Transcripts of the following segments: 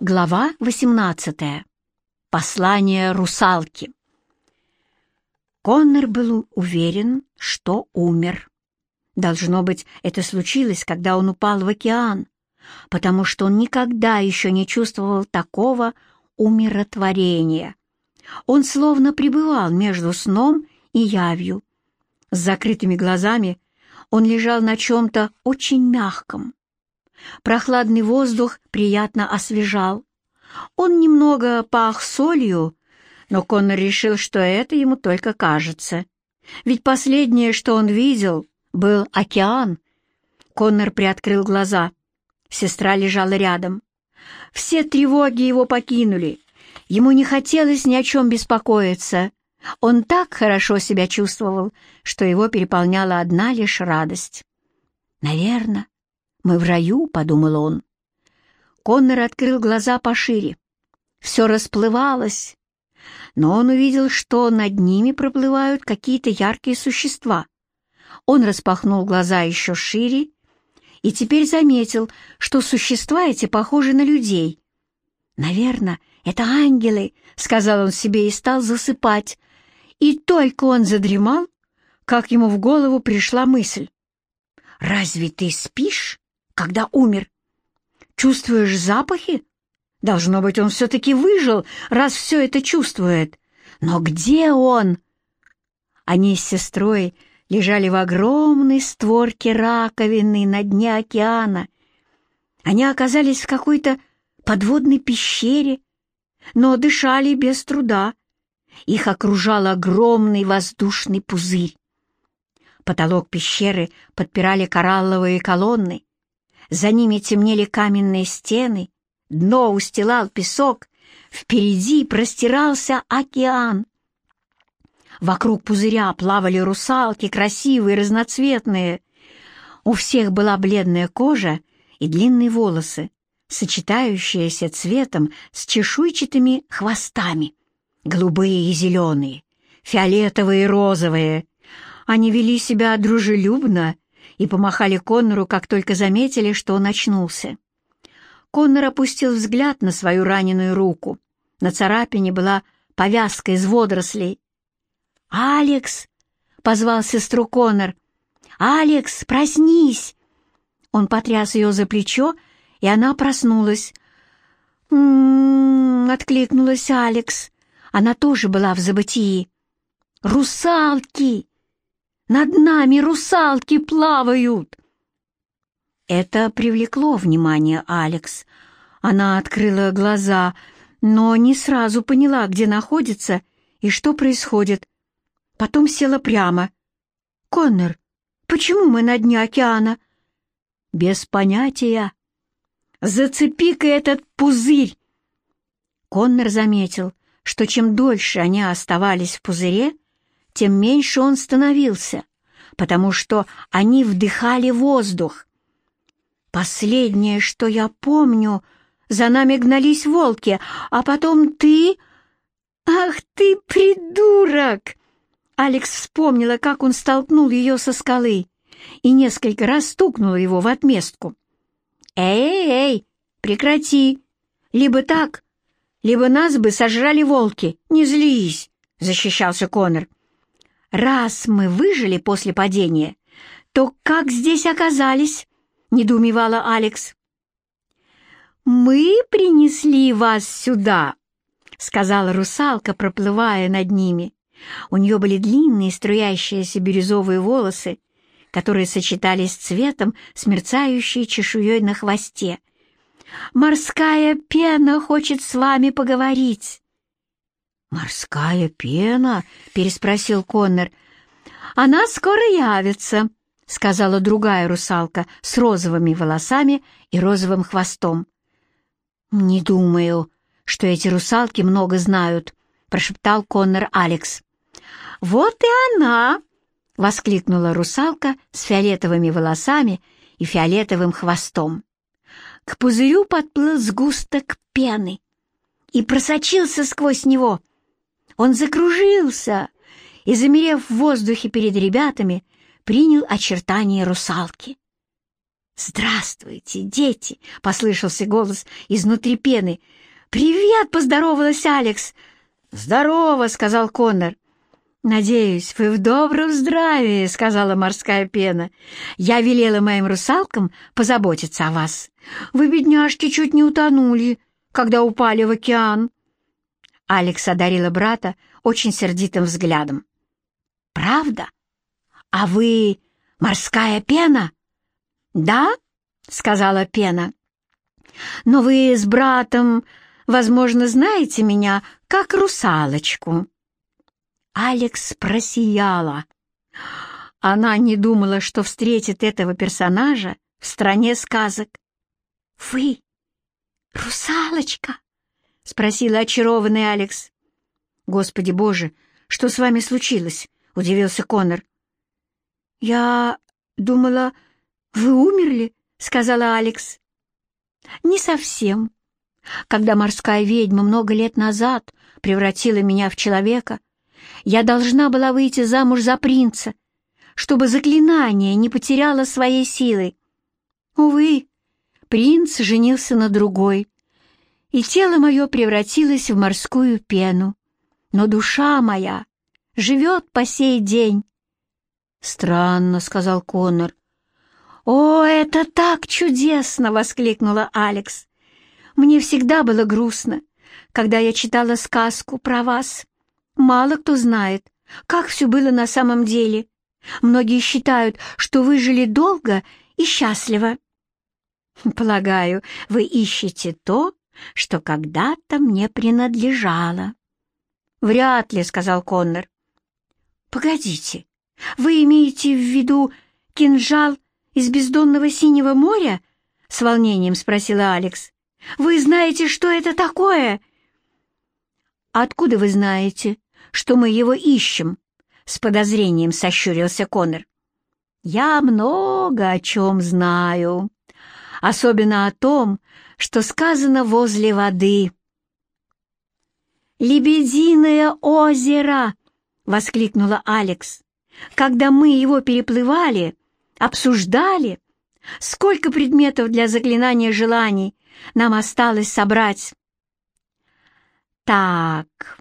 Глава 18. Послание русалки. Коннор был уверен, что умер. Должно быть, это случилось, когда он упал в океан, потому что он никогда еще не чувствовал такого умиротворения. Он словно пребывал между сном и явью. С закрытыми глазами он лежал на чем-то очень мягком. Прохладный воздух приятно освежал. Он немного пах солью, но Коннор решил, что это ему только кажется. Ведь последнее, что он видел, был океан. Коннор приоткрыл глаза. Сестра лежала рядом. Все тревоги его покинули. Ему не хотелось ни о чем беспокоиться. Он так хорошо себя чувствовал, что его переполняла одна лишь радость. «Наверное, мы в раю», — подумал он. Коннор открыл глаза пошире. Все расплывалось, но он увидел, что над ними проплывают какие-то яркие существа. Он распахнул глаза еще шире и теперь заметил, что существа эти похожи на людей. «Наверное, это ангелы», — сказал он себе и стал засыпать. И только он задремал, как ему в голову пришла мысль. «Разве ты спишь?» Когда умер. Чувствуешь запахи? Должно быть, он все-таки выжил, раз все это чувствует. Но где он? Они с сестрой лежали в огромной створке раковины на дне океана. Они оказались в какой-то подводной пещере, но дышали без труда. Их окружал огромный воздушный пузырь. Потолок пещеры подпирали коралловые колонны, за ними темнели каменные стены, дно устилал песок, впереди простирался океан. Вокруг пузыря плавали русалки, красивые, разноцветные. У всех была бледная кожа и длинные волосы, сочетающиеся цветом с чешуйчатыми хвостами, голубые и зеленые, фиолетовые и розовые. Они вели себя дружелюбно и помахали Коннору, как только заметили, что он очнулся. Коннор опустил взгляд на свою раненую руку. На царапине была повязка из водорослей. «Алекс!» — позвал сестру Коннор. «Алекс, проснись!» Он потряс ее за плечо, и она проснулась. «М-м-м!» откликнулась Алекс. Она тоже была в забытии. «Русалки!» Над нами русалки плавают!» Это привлекло внимание Алекс. Она открыла глаза, но не сразу поняла, где находится и что происходит. Потом села прямо. «Коннор, почему мы на дне океана?» «Без понятия. Зацепи-ка этот пузырь!» Коннор заметил, что чем дольше они оставались в пузыре, тем меньше он становился, потому что они вдыхали воздух. Последнее, что я помню, за нами гнались волки, а потом ты... Ах ты, придурок! Алекс вспомнила, как он столкнул ее со скалы и несколько раз стукнула его в отместку. «Эй-эй-эй, прекрати! Либо так, либо нас бы сожрали волки, не злись!» — защищался Конор. «Раз мы выжили после падения, то как здесь оказались?» — недоумевала Алекс. «Мы принесли вас сюда», — сказала русалка, проплывая над ними. У нее были длинные струящиеся бирюзовые волосы, которые сочетались с цветом с мерцающей чешуей на хвосте. «Морская пена хочет с вами поговорить». «Морская пена?» — переспросил Коннор. «Она скоро явится», — сказала другая русалка с розовыми волосами и розовым хвостом. «Не думаю, что эти русалки много знают», — прошептал Коннор Алекс. «Вот и она!» — воскликнула русалка с фиолетовыми волосами и фиолетовым хвостом. К пузырю подплыл сгусток пены и просочился сквозь него — он закружился и, замерев в воздухе перед ребятами, принял очертания русалки. «Здравствуйте, дети!» — послышался голос изнутри пены. «Привет!» — поздоровалась Алекс. «Здорово!» — сказал Коннор. «Надеюсь, вы в добром здравии», — сказала морская пена. «Я велела моим русалкам позаботиться о вас. Вы, бедняжки, чуть не утонули, когда упали в океан». Алекс одарила брата очень сердитым взглядом. «Правда? А вы морская пена?» «Да?» — сказала пена. «Но вы с братом, возможно, знаете меня как русалочку». Алекс просияла. Она не думала, что встретит этого персонажа в стране сказок. «Вы русалочка?» — спросила очарованный Алекс. «Господи боже, что с вами случилось?» — удивился Конор. «Я думала, вы умерли?» — сказала Алекс. «Не совсем. Когда морская ведьма много лет назад превратила меня в человека, я должна была выйти замуж за принца, чтобы заклинание не потеряло своей силы. Увы, принц женился на другой, и тело мое превратилось в морскую пену, но душа моя живет по сей день. «Странно», — сказал Коннор. «О, это так чудесно!» — воскликнула Алекс. «Мне всегда было грустно, когда я читала сказку про вас. Мало кто знает, как все было на самом деле. Многие считают, что вы жили долго и счастливо. Полагаю, вы ищете то, что когда-то мне принадлежало. Вряд ли, — сказал Коннор. Погодите, вы имеете в виду кинжал из бездонного синего моря? С волнением спросила Алекс. Вы знаете, что это такое? Откуда вы знаете? что мы его ищем?» — с подозрением сощурился Конор. «Я много о чем знаю, особенно о том, что сказано возле воды». «Лебединое озеро!» — воскликнула Алекс. «Когда мы его переплывали, обсуждали, сколько предметов для заклинания желаний нам осталось собрать». «Так,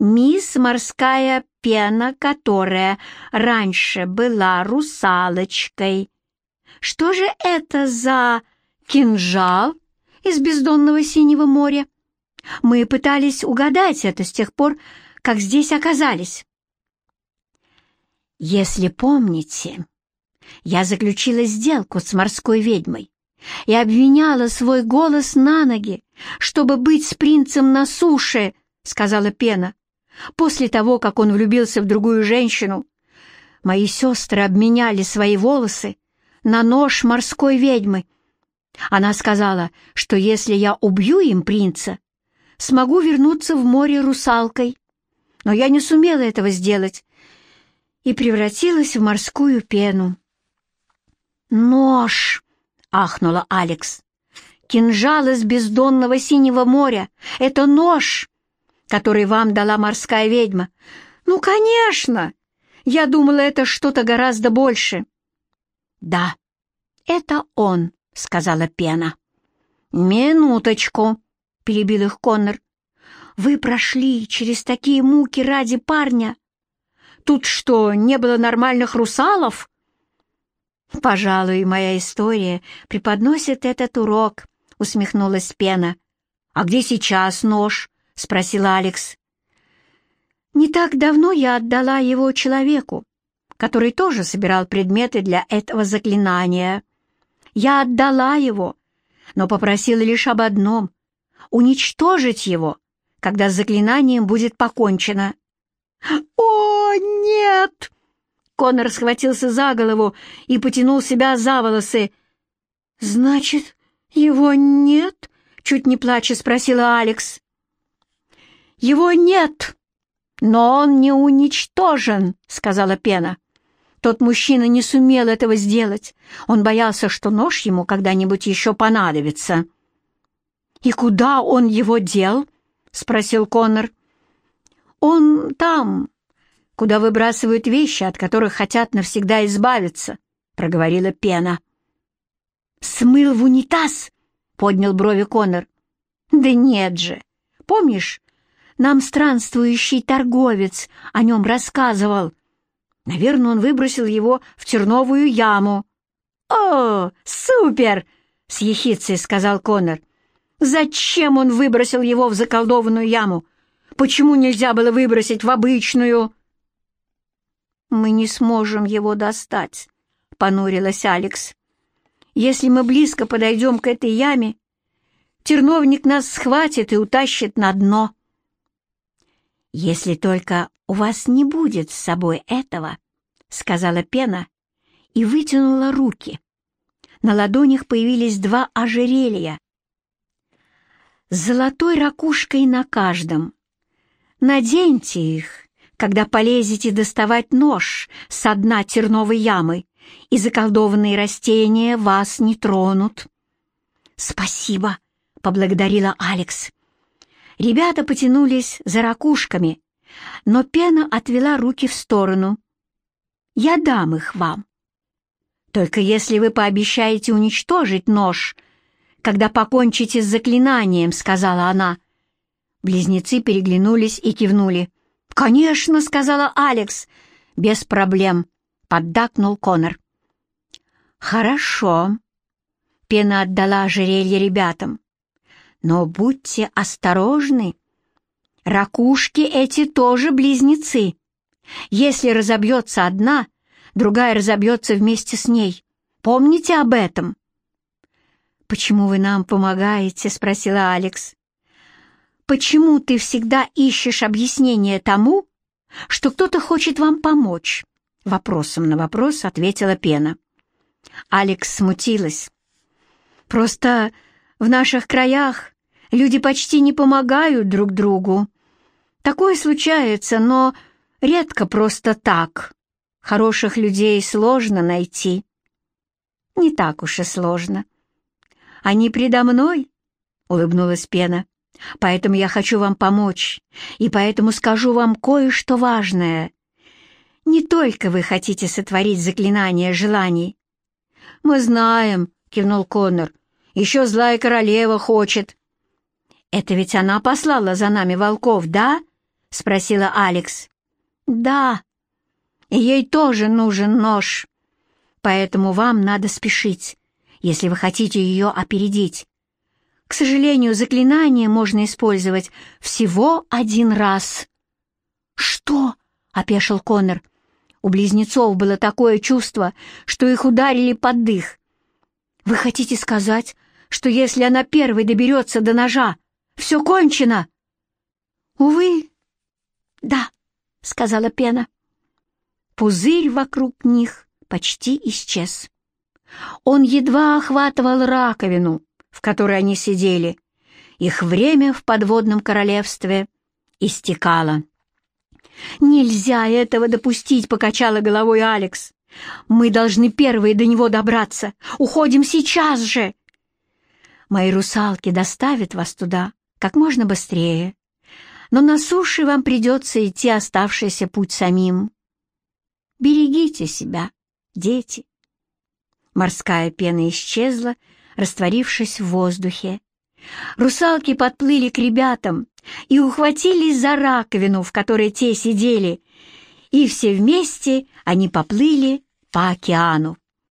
мисс Морская Пена, которая раньше была русалочкой. Что же это за кинжал из бездонного синего моря? Мы пытались угадать это с тех пор, как здесь оказались. Если помните, я заключила сделку с морской ведьмой и обвиняла свой голос на ноги, чтобы быть с принцем на суше —— сказала Пена. «После того, как он влюбился в другую женщину, мои сестры обменяли свои волосы на нож морской ведьмы. Она сказала, что если я убью им принца, смогу вернуться в море русалкой. Но я не сумела этого сделать и превратилась в морскую пену. «Нож!» — ахнула Алекс. «Кинжал из бездонного синего моря! Это нож!» который вам дала морская ведьма. Ну, конечно! Я думала, это что-то гораздо больше. Да, это он, сказала Пена. Минуточку, перебил их Коннор. Вы прошли через такие муки ради парня. Тут что, не было нормальных русалов? Пожалуй, моя история преподносит этот урок, усмехнулась Пена. А где сейчас нож? — спросила Алекс. «Не так давно я отдала его человеку, который тоже собирал предметы для этого заклинания. Я отдала его, но попросила лишь об одном — уничтожить его, когда с заклинанием будет покончено». «О, нет!» Конор схватился за голову и потянул себя за волосы. «Значит, его нет?» — чуть не плача спросила Алекс. «Его нет, но он не уничтожен», — сказала Пена. Тот мужчина не сумел этого сделать. Он боялся, что нож ему когда-нибудь еще понадобится. «И куда он его дел?» — спросил Коннор. «Он там, куда выбрасывают вещи, от которых хотят навсегда избавиться», — проговорила Пена. «Смыл в унитаз?» — поднял брови Конор. «Да нет же! Помнишь, нам странствующий торговец о нем рассказывал. Наверное, он выбросил его в терновую яму. «О, супер!» — с ехицей сказал Конор. «Зачем он выбросил его в заколдованную яму? Почему нельзя было выбросить в обычную?» «Мы не сможем его достать», — понурилась Алекс. «Если мы близко подойдем к этой яме, терновник нас схватит и утащит на дно». «Если только у вас не будет с собой этого», — сказала Пена и вытянула руки. На ладонях появились два ожерелья с золотой ракушкой на каждом. Наденьте их, когда полезете доставать нож со дна терновой ямы, и заколдованные растения вас не тронут. «Спасибо», — поблагодарила Алекс. Ребята потянулись за ракушками, но пена отвела руки в сторону. «Я дам их вам. Только если вы пообещаете уничтожить нож, когда покончите с заклинанием», — сказала она. Близнецы переглянулись и кивнули. «Конечно», — сказала Алекс. «Без проблем», — поддакнул Конор. «Хорошо», — Пена отдала ожерелье ребятам. Но будьте осторожны. Ракушки эти тоже близнецы. Если разобьется одна, другая разобьется вместе с ней. Помните об этом?» «Почему вы нам помогаете?» — спросила Алекс. «Почему ты всегда ищешь объяснение тому, что кто-то хочет вам помочь?» Вопросом на вопрос ответила Пена. Алекс смутилась. «Просто в наших краях люди почти не помогают друг другу. Такое случается, но редко просто так. Хороших людей сложно найти. Не так уж и сложно. Они предо мной, — улыбнулась Пена. Поэтому я хочу вам помочь, и поэтому скажу вам кое-что важное. Не только вы хотите сотворить заклинание желаний. Мы знаем, — кивнул Коннор, еще злая королева хочет». «Это ведь она послала за нами волков, да?» — спросила Алекс. «Да. Ей тоже нужен нож. Поэтому вам надо спешить, если вы хотите ее опередить. К сожалению, заклинание можно использовать всего один раз». «Что?» — опешил Коннор. У близнецов было такое чувство, что их ударили под дых. «Вы хотите сказать, что если она первой доберется до ножа, все кончено. Увы, да, сказала Пена. Пузырь вокруг них почти исчез. Он едва охватывал раковину, в которой они сидели. Их время в подводном королевстве истекало. «Нельзя этого допустить», — покачала головой Алекс. «Мы должны первые до него добраться. Уходим сейчас же!» Мои русалки доставят вас туда как можно быстрее, но на суше вам придется идти оставшийся путь самим. Берегите себя, дети. Морская пена исчезла, растворившись в воздухе. Русалки подплыли к ребятам и ухватились за раковину, в которой те сидели, и все вместе они поплыли по океану.